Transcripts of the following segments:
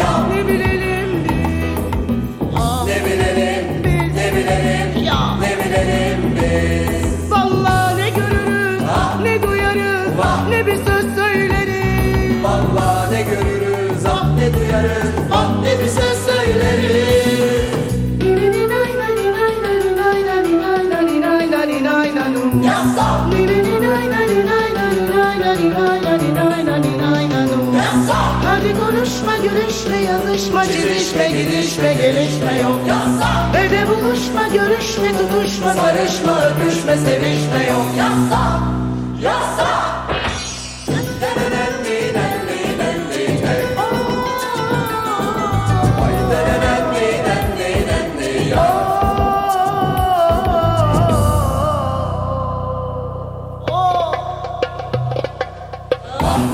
ya Ne bilelim biz. Ah. Ne bilelim biz Ne bilelim ya Ne bilelim biz Valla ah. ne görürüz ah. Ne duyarız ah. Ne bir söz söyleriz Valla ne görürüz ah Ne duyarız ah Ne bir söz söyleriz Ya stop! Hadi konuşma, görüşme, yazışma, çizişme, gidişme, gelişme yok. Ve de buluşma, görüşme, tutuşma, sarışma, öpüşme, sevişme yok. Yasak Yasak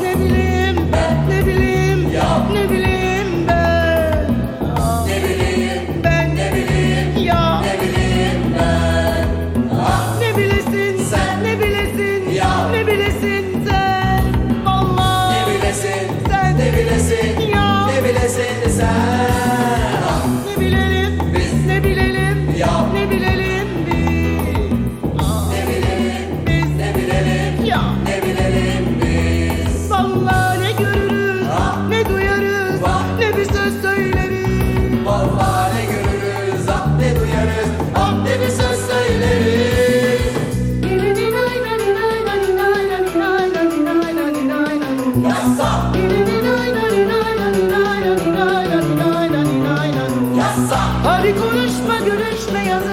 Ne bileyim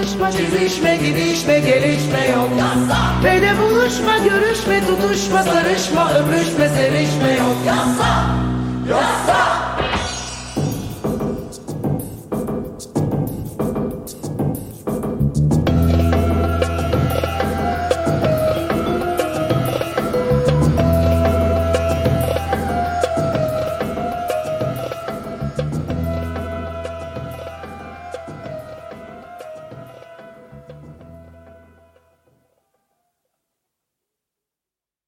konuşma Çizişme gidişme gelişme yok. Yasa! Ve buluşma görüşme tutuşma Sarışma öpüşme sevişme yok. Yasa! Yasa!